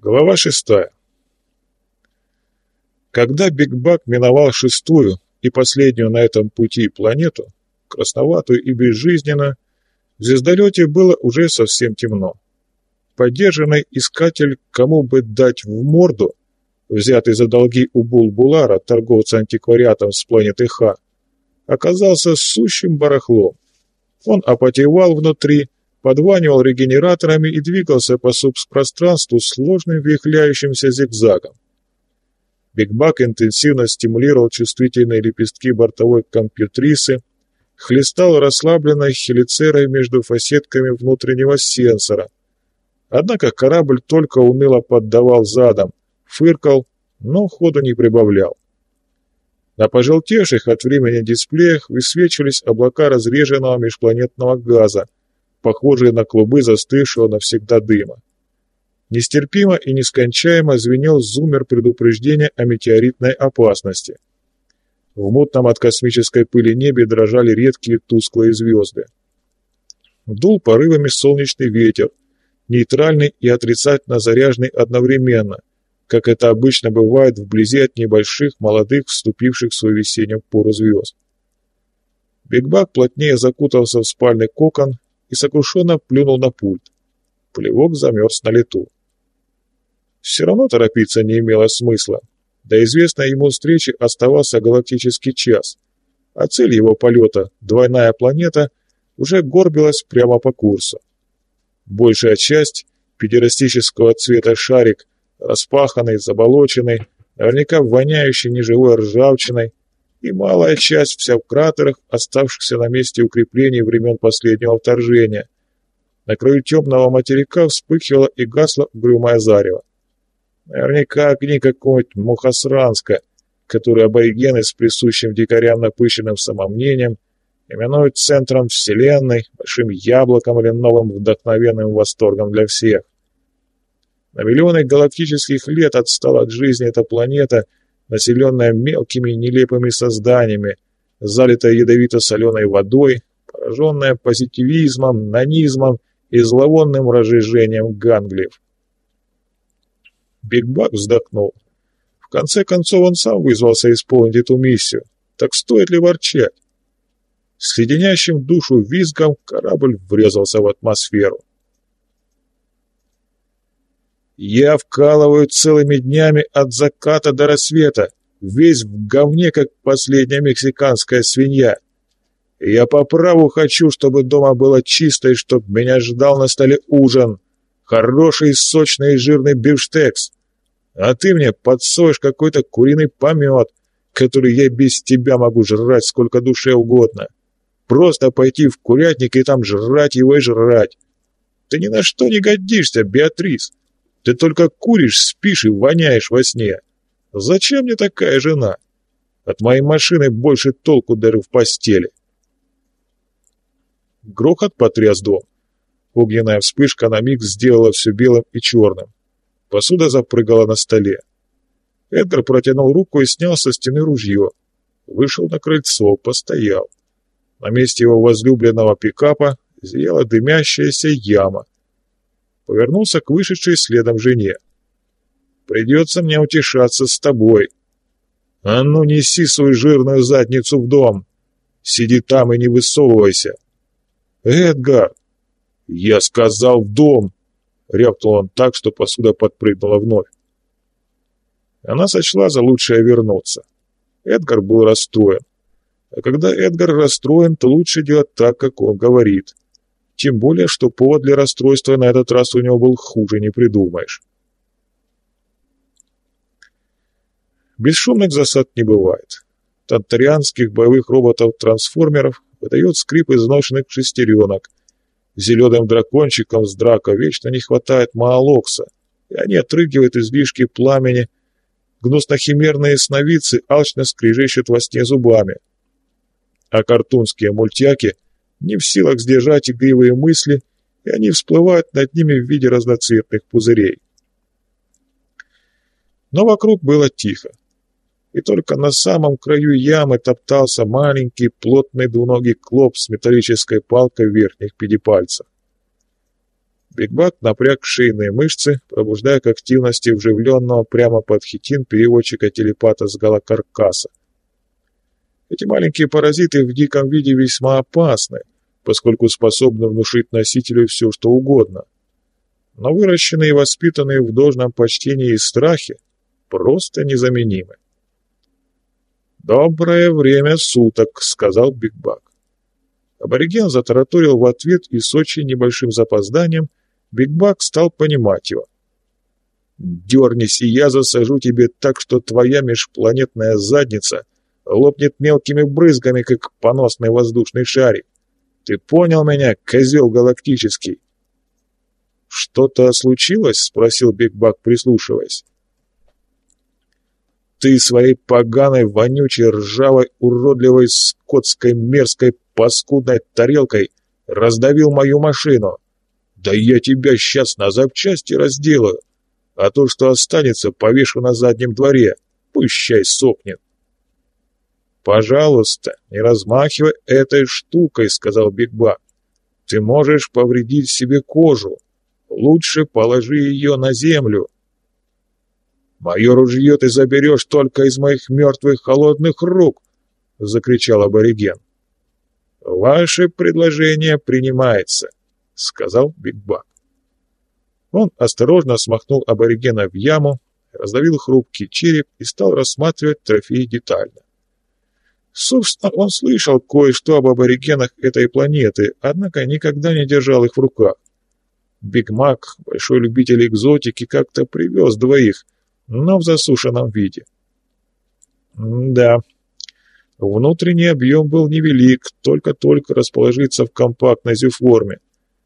Глава шестая. Когда Биг Бак миновал шестую и последнюю на этом пути планету, красноватую и безжизненную, в звездолете было уже совсем темно. Поддержанный искатель «Кому бы дать в морду», взятый за долги у Булбулара, торговца антиквариатом с планеты Ха, оказался сущим барахлом. Он апатевал внутри, подванивал регенераторами и двигался по субпространству сложным вихляющимся зигзагом. Бигбак интенсивно стимулировал чувствительные лепестки бортовой компьютрисы, хлестал расслабленной хелицерой между фасетками внутреннего сенсора. Однако корабль только уныло поддавал задом, фыркал, но ходу не прибавлял. На пожелтевших от времени дисплеях высвечивались облака разреженного межпланетного газа, похожие на клубы застывшего навсегда дыма. Нестерпимо и нескончаемо звенел зумер предупреждения о метеоритной опасности. В мутном от космической пыли небе дрожали редкие тусклые звезды. Дул порывами солнечный ветер, нейтральный и отрицательно заряженный одновременно, как это обычно бывает вблизи от небольших, молодых, вступивших в свою весеннюю пору звезд. Бигбак плотнее закутался в спальный кокон и сокрушенно плюнул на пульт. Плевок замерз на лету. Все равно торопиться не имело смысла. До известной ему встречи оставался галактический час, а цель его полета, двойная планета, уже горбилась прямо по курсу. Большая часть, педерастического цвета шарик, распаханный, заболоченный, наверняка воняющий неживой ржавчиной, и малая часть вся в кратерах, оставшихся на месте укреплений времен последнего вторжения. На краю темного материка вспыхивала и гасла угрюмое зарево. Наверняка огни какого-нибудь Мухасранска, который аборигены с присущим дикарям напыщенным самомнением именуют центром Вселенной, большим яблоком или новым вдохновенным восторгом для всех. На миллионы галактических лет отстала от жизни эта планета, населенная мелкими нелепыми созданиями, залитая ядовито-соленой водой, пораженная позитивизмом, нанизмом и зловонным разжижением ганглиев. Бигбак вздохнул. В конце концов он сам вызвался исполнить эту миссию. Так стоит ли ворчать? С леденящим душу визгом корабль врезался в атмосферу. Я вкалываю целыми днями от заката до рассвета, весь в говне, как последняя мексиканская свинья. я по праву хочу, чтобы дома было чисто и чтоб меня ждал на столе ужин. Хороший, сочный и жирный бифштекс. А ты мне подсоешь какой-то куриный помет, который я без тебя могу жрать сколько душе угодно. Просто пойти в курятник и там жрать его и жрать. Ты ни на что не годишься, Беатрис. Ты только куришь, спишь и воняешь во сне. Зачем мне такая жена? От моей машины больше толку дыры в постели. Грохот потряс дом. Огненная вспышка на миг сделала все белым и черным. Посуда запрыгала на столе. Эдгар протянул руку и снял со стены ружье. Вышел на крыльцо, постоял. На месте его возлюбленного пикапа зияла дымящаяся яма. Повернулся к вышедшей следом жене. «Придется мне утешаться с тобой. А ну неси свою жирную задницу в дом. Сиди там и не высовывайся». «Эдгар!» «Я сказал в дом!» — рявкнул он так, что посуда подпрыгнула вновь. Она сочла за лучшее вернуться. Эдгар был расстроен. А когда Эдгар расстроен, то лучше делать так, как он говорит. Тем более, что повод для расстройства на этот раз у него был хуже не придумаешь. Бесшумных засад не бывает. Тантарианских боевых роботов-трансформеров выдает скрип изношенных шестеренок, Зеленым дракончикам с драка вечно не хватает маалокса, и они отрыгивают излишки пламени. Гнуснохимерные сновидцы алчно скрежещут во сне зубами. А картунские мультяки не в силах сдержать игривые мысли, и они всплывают над ними в виде разноцветных пузырей. Но вокруг было тихо и только на самом краю ямы топтался маленький плотный двуногий клоп с металлической палкой в верхних педипальцах. Бигбак напряг шейные мышцы, пробуждая к активности вживленного прямо под хитин переводчика-телепата с голокаркаса. Эти маленькие паразиты в диком виде весьма опасны, поскольку способны внушить носителю все, что угодно. Но выращенные и воспитанные в должном почтении и страхе просто незаменимы. «Доброе время суток», — сказал Бигбак. Абориген затараторил в ответ и с очень небольшим запозданием Бигбак стал понимать его. «Дернись, и я засажу тебе так, что твоя межпланетная задница лопнет мелкими брызгами, как поносный воздушный шарик. Ты понял меня, козел галактический?» «Что-то случилось?» — спросил Бигбак, прислушиваясь. «Ты своей поганой, вонючей, ржавой, уродливой, скотской, мерзкой, паскудной тарелкой раздавил мою машину. Да я тебя сейчас на запчасти разделаю, а то, что останется, повешу на заднем дворе, пущай сохнет. «Пожалуйста, не размахивай этой штукой», — сказал Бигба. «Ты можешь повредить себе кожу. Лучше положи ее на землю». «Мое ружье ты заберешь только из моих мертвых холодных рук», — закричал абориген. «Ваше предложение принимается», — сказал Бигбак. Он осторожно смахнул аборигена в яму, раздавил хрупкий череп и стал рассматривать трофей детально. Собственно, он слышал кое-что об аборигенах этой планеты, однако никогда не держал их в руках. Биг Мак, большой любитель экзотики, как-то привез двоих, но в засушенном виде. да, внутренний объем был невелик, только-только расположиться в компактной зюформе,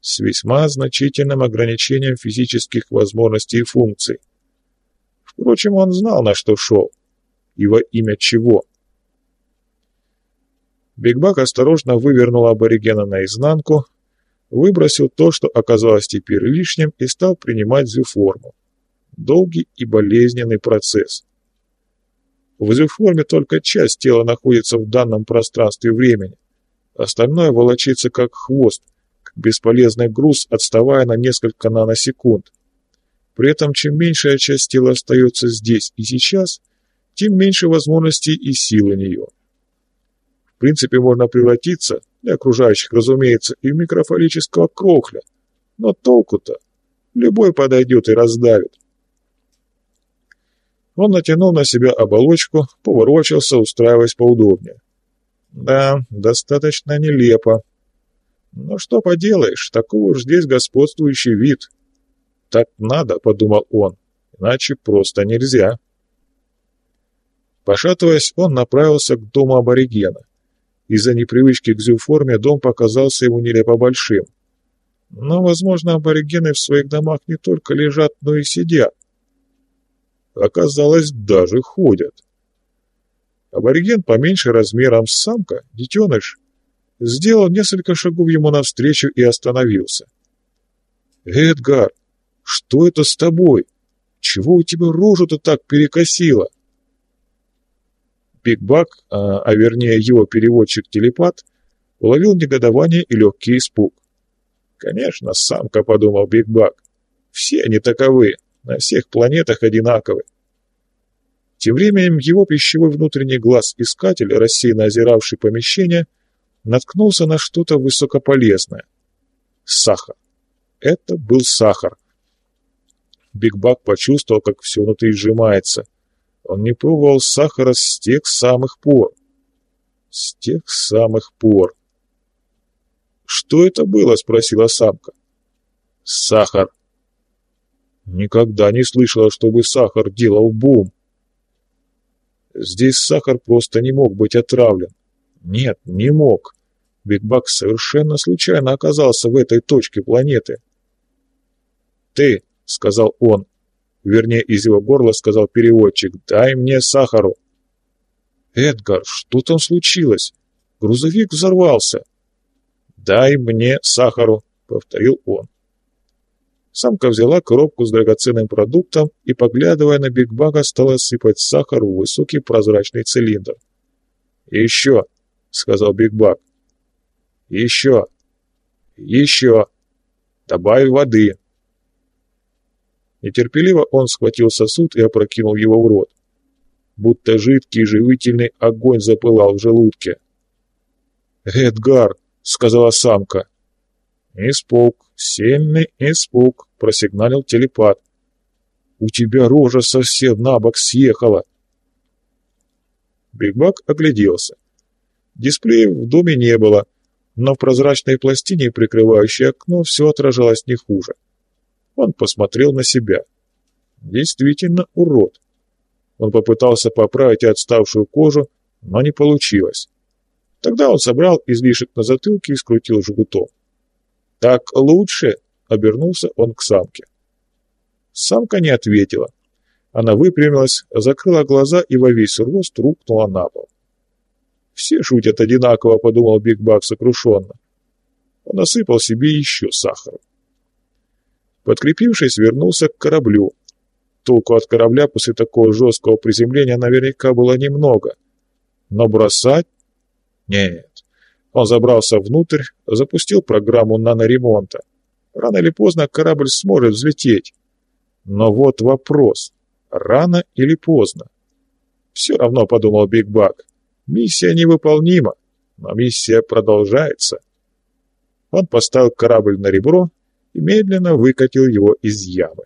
с весьма значительным ограничением физических возможностей и функций. Впрочем, он знал, на что шел, и во имя чего – Бигбак осторожно вывернул аборигена наизнанку, выбросил то, что оказалось теперь лишним, и стал принимать зюформу. Долгий и болезненный процесс. В зюформе только часть тела находится в данном пространстве времени. Остальное волочится как хвост, как бесполезный груз, отставая на несколько наносекунд. При этом чем меньшая часть тела остается здесь и сейчас, тем меньше возможностей и сил у нее. В принципе, можно превратиться, для окружающих, разумеется, и в микрофалического крохля. Но толку-то? Любой подойдет и раздавит. Он натянул на себя оболочку, поворочился, устраиваясь поудобнее. Да, достаточно нелепо. Но что поделаешь, такой уж здесь господствующий вид. Так надо, подумал он, иначе просто нельзя. Пошатываясь, он направился к дому аборигена. Из-за непривычки к зюформе дом показался ему нелепо большим. Но, возможно, аборигены в своих домах не только лежат, но и сидят. Оказалось, даже ходят. Абориген поменьше размером самка, детеныш, сделал несколько шагов ему навстречу и остановился. «Эдгар, что это с тобой? Чего у тебя рожу-то так перекосило?» Бигбак, а, а вернее его переводчик-телепат, уловил негодование и легкий испуг. «Конечно, самка», — подумал Бигбак. «Все они таковы, на всех планетах одинаковы». Тем временем его пищевой внутренний глаз-искатель, рассеянно озиравший помещение, наткнулся на что-то высокополезное. Сахар. Это был сахар. Бигбак почувствовал, как все внутри сжимается — он не пробовал сахара с тех самых пор. С тех самых пор. «Что это было?» — спросила самка. «Сахар». Никогда не слышала, чтобы сахар делал бум. Здесь сахар просто не мог быть отравлен. Нет, не мог. Бигбак совершенно случайно оказался в этой точке планеты. «Ты», — сказал он, Вернее, из его горла сказал переводчик «Дай мне сахару». «Эдгар, что там случилось? Грузовик взорвался». «Дай мне сахару», — повторил он. Самка взяла коробку с драгоценным продуктом и, поглядывая на Бигбага, стала сыпать сахар в высокий прозрачный цилиндр. «Еще», — сказал Бигбаг. «Еще! Еще!» Добавь воды. Нетерпеливо он схватил сосуд и опрокинул его в рот. Будто жидкий живительный огонь запылал в желудке. «Эдгар!» — сказала самка. «Испуг, сильный испуг», — просигналил телепат. «У тебя рожа совсем на бок съехала». Бигбак огляделся. Дисплеев в доме не было, но в прозрачной пластине, прикрывающей окно, все отражалось не хуже. Он посмотрел на себя. Действительно урод. Он попытался поправить отставшую кожу, но не получилось. Тогда он собрал излишек на затылке и скрутил жгутом. «Так лучше?» — обернулся он к самке. Самка не ответила. Она выпрямилась, закрыла глаза и во весь рост рухнула на пол. «Все шутят одинаково», — подумал Биг Бак сокрушенно. Он насыпал себе еще сахара. Подкрепившись, вернулся к кораблю. Толку от корабля после такого жесткого приземления наверняка было немного. Но бросать? Нет. Он забрался внутрь, запустил программу наноремонта. Рано или поздно корабль сможет взлететь. Но вот вопрос. Рано или поздно? Все равно, подумал Биг Бак, миссия невыполнима, но миссия продолжается. Он поставил корабль на ребро и медленно выкатил его из ямы.